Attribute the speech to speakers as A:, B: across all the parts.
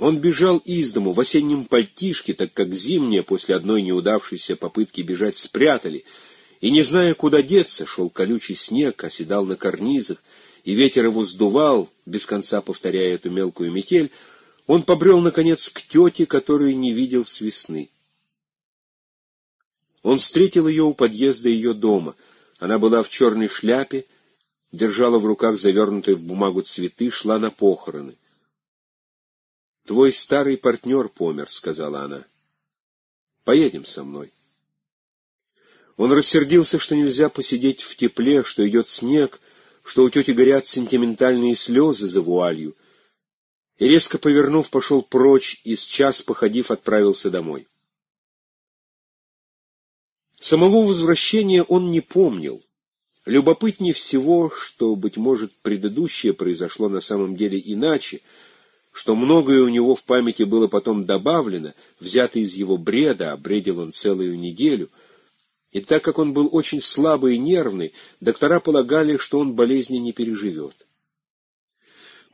A: Он бежал из дому в осеннем пальтишке, так как зимнее после одной неудавшейся попытки бежать спрятали, и, не зная, куда деться, шел колючий снег, оседал на карнизах, и ветер его сдувал, без конца повторяя эту мелкую метель, он побрел, наконец, к тете, которую не видел с весны. Он встретил ее у подъезда ее дома. Она была в черной шляпе, держала в руках завернутые в бумагу цветы, шла на похороны. «Твой старый партнер помер», — сказала она. «Поедем со мной». Он рассердился, что нельзя посидеть в тепле, что идет снег, что у тети горят сентиментальные слезы за вуалью, и, резко повернув, пошел прочь и, с час походив, отправился домой. Самого возвращения он не помнил. Любопытнее всего, что, быть может, предыдущее произошло на самом деле иначе — что многое у него в памяти было потом добавлено, взято из его бреда, а бредил он целую неделю. И так как он был очень слабый и нервный, доктора полагали, что он болезни не переживет.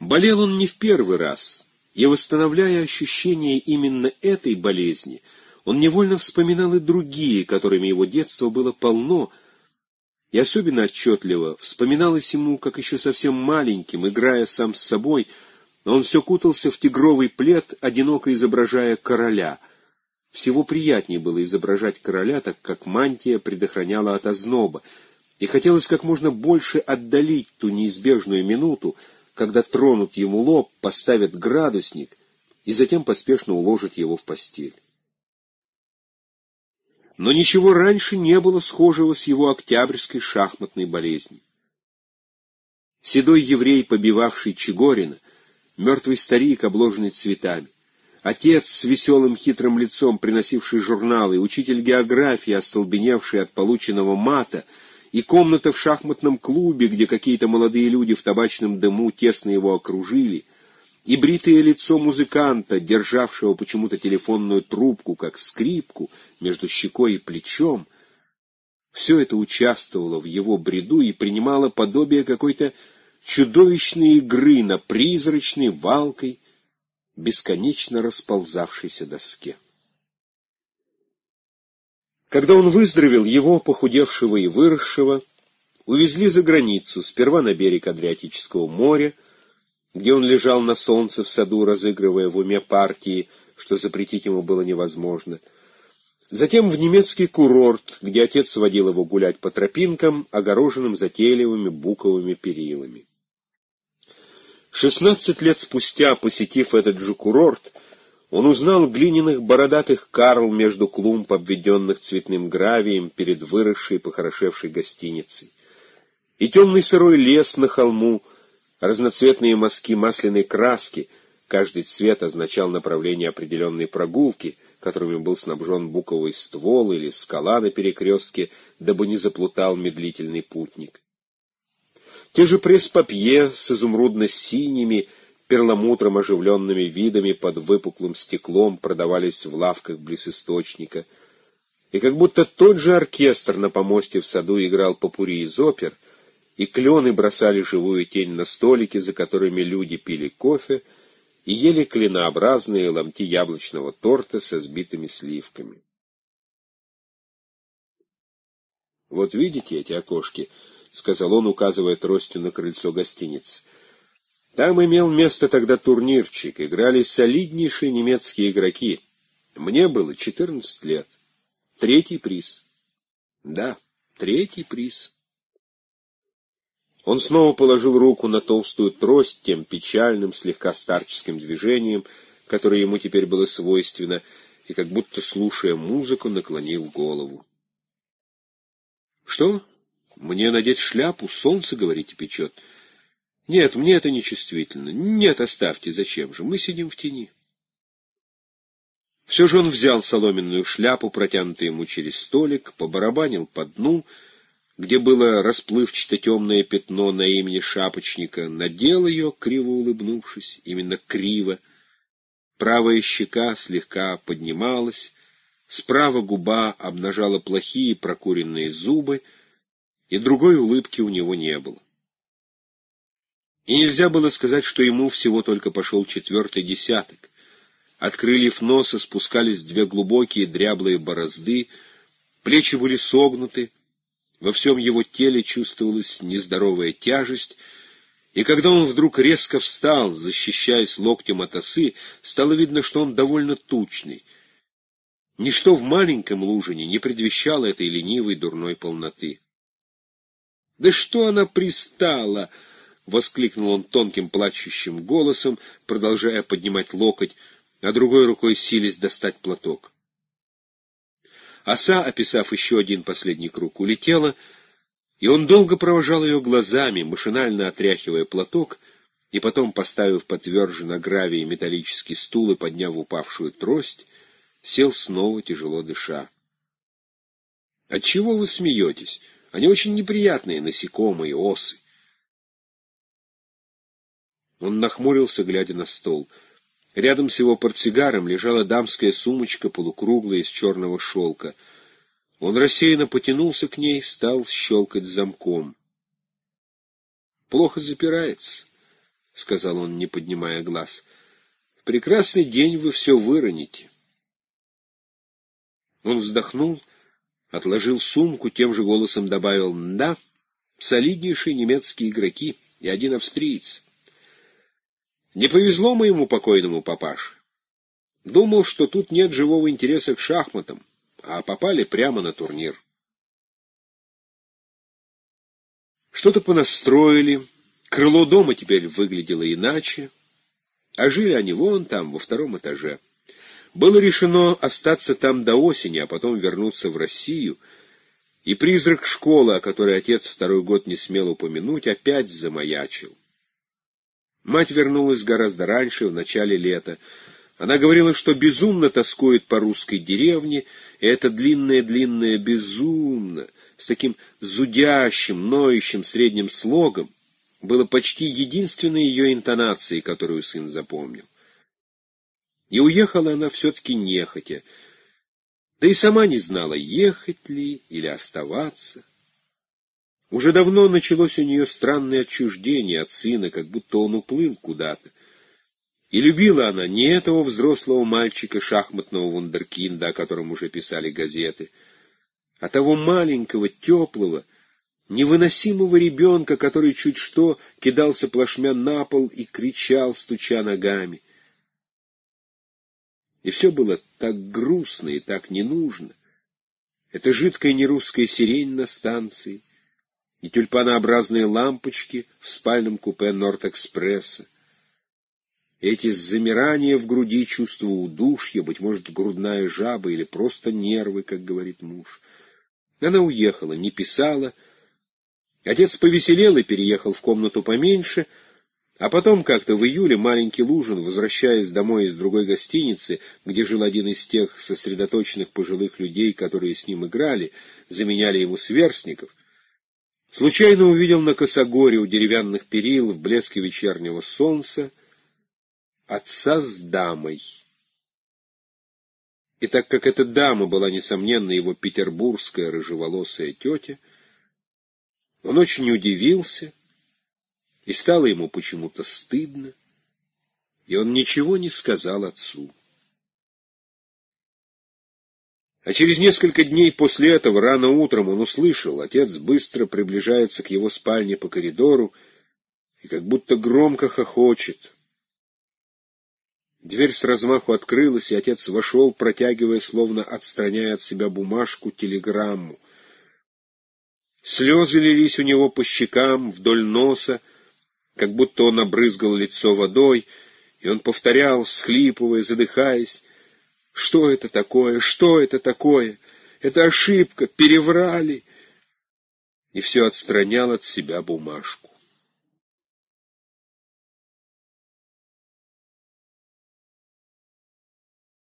A: Болел он не в первый раз, и, восстановляя ощущение именно этой болезни, он невольно вспоминал и другие, которыми его детство было полно, и особенно отчетливо вспоминалось ему, как еще совсем маленьким, играя сам с собой, он все кутался в тигровый плед, одиноко изображая короля. Всего приятнее было изображать короля, так как мантия предохраняла от озноба, и хотелось как можно больше отдалить ту неизбежную минуту, когда тронут ему лоб, поставят градусник и затем поспешно уложат его в постель. Но ничего раньше не было схожего с его октябрьской шахматной болезнью. Седой еврей, побивавший Чегорина, мертвый старик, обложенный цветами, отец с веселым хитрым лицом, приносивший журналы, учитель географии, остолбеневший от полученного мата, и комната в шахматном клубе, где какие-то молодые люди в табачном дыму тесно его окружили, и бритое лицо музыканта, державшего почему-то телефонную трубку, как скрипку, между щекой и плечом, все это участвовало в его бреду и принимало подобие какой-то чудовищной игры на призрачной валкой, бесконечно расползавшейся доске. Когда он выздоровел, его, похудевшего и выросшего, увезли за границу, сперва на берег Адриатического моря, где он лежал на солнце в саду, разыгрывая в уме партии, что запретить ему было невозможно. Затем в немецкий курорт, где отец сводил его гулять по тропинкам, огороженным затейливыми буковыми перилами. Шестнадцать лет спустя, посетив этот же курорт, он узнал глиняных бородатых карл между клумб, обведенных цветным гравием перед выросшей похорошевшей гостиницей. И темный сырой лес на холму, разноцветные мазки масляной краски, каждый цвет означал направление определенной прогулки, которыми был снабжен буковый ствол или скала на перекрестке, дабы не заплутал медлительный путник. Те же пресс-папье с изумрудно-синими, перламутром оживленными видами под выпуклым стеклом продавались в лавках близ источника. И как будто тот же оркестр на помосте в саду играл попури из опер, и клены бросали живую тень на столики, за которыми люди пили кофе и ели клинообразные ломти яблочного торта со сбитыми сливками. Вот видите эти окошки —— сказал он, указывая тростью на крыльцо гостиницы. Там имел место тогда турнирчик, играли солиднейшие немецкие игроки. Мне было четырнадцать лет. Третий приз. Да, третий приз. Он снова положил руку на толстую трость тем печальным, слегка старческим движением, которое ему теперь было свойственно, и как будто, слушая музыку, наклонил голову. — Что? Мне надеть шляпу, солнце, говорите, печет. Нет, мне это не чувствительно. Нет, оставьте, зачем же? Мы сидим в тени. Все же он взял соломенную шляпу, протянутую ему через столик, побарабанил по дну, где было расплывчато темное пятно на имени шапочника, надел ее, криво улыбнувшись, именно криво. Правая щека слегка поднималась, справа губа обнажала плохие прокуренные зубы — и другой улыбки у него не было. И нельзя было сказать, что ему всего только пошел четвертый десяток. От крыльев носа спускались две глубокие дряблые борозды, плечи были согнуты, во всем его теле чувствовалась нездоровая тяжесть, и когда он вдруг резко встал, защищаясь локтем от осы, стало видно, что он довольно тучный. Ничто в маленьком лужине не предвещало этой ленивой дурной полноты. «Да что она пристала!» — воскликнул он тонким плачущим голосом, продолжая поднимать локоть, а другой рукой сились достать платок. Оса, описав еще один последний круг, улетела, и он долго провожал ее глазами, машинально отряхивая платок, и потом, поставив подтверже на гравии металлический стул и подняв упавшую трость, сел снова, тяжело дыша. — Отчего вы смеетесь? Они очень неприятные насекомые, осы. Он нахмурился, глядя на стол. Рядом с его портсигаром лежала дамская сумочка, полукруглая, из черного шелка. Он рассеянно потянулся к ней, стал щелкать замком. «Плохо запирается», — сказал он, не поднимая глаз. «В прекрасный день вы все выроните». Он вздохнул, отложил сумку, тем же голосом добавил «Да, солиднейшие немецкие игроки и один австриец». Не повезло моему покойному папаше. Думал, что тут нет живого интереса к шахматам, а попали прямо на турнир. Что-то понастроили, крыло дома теперь выглядело иначе, а жили они вон там, во втором этаже. Было решено остаться там до осени, а потом вернуться в Россию, и призрак школы, о которой отец второй год не смел упомянуть, опять замаячил. Мать вернулась гораздо раньше, в начале лета. Она говорила, что безумно тоскует по русской деревне, и это длинное-длинное «безумно» с таким зудящим, ноющим средним слогом было почти единственной ее интонацией, которую сын запомнил. И уехала она все-таки нехотя, да и сама не знала, ехать ли или оставаться. Уже давно началось у нее странное отчуждение от сына, как будто он уплыл куда-то. И любила она не этого взрослого мальчика, шахматного вундеркинда, о котором уже писали газеты, а того маленького, теплого, невыносимого ребенка, который чуть что кидался плашмя на пол и кричал, стуча ногами. И все было так грустно и так не нужно. Это жидкая нерусская сирень на станции, и тюльпанообразные лампочки в спальном купе Норд-экспресса. Эти замирания в груди, чувство удушья, быть может, грудная жаба или просто нервы, как говорит муж. Она уехала, не писала. Отец повеселел и переехал в комнату поменьше, а потом как-то в июле маленький Лужин, возвращаясь домой из другой гостиницы, где жил один из тех сосредоточенных пожилых людей, которые с ним играли, заменяли ему сверстников, Случайно увидел на косогоре у деревянных перил в блеске вечернего солнца отца с дамой. И так как эта дама была, несомненно, его петербургская рыжеволосая тетя, он очень удивился, и стало ему почему-то стыдно, и он ничего не сказал отцу. А через несколько дней после этого, рано утром, он услышал, отец быстро приближается к его спальне по коридору и как будто громко хохочет. Дверь с размаху открылась, и отец вошел, протягивая, словно отстраняя от себя бумажку, телеграмму. Слезы лились у него по щекам, вдоль носа, как будто он обрызгал лицо водой, и он повторял, всхлипывая, задыхаясь, что это такое? Что это такое? Это ошибка, переврали. И все отстранял от себя бумажку.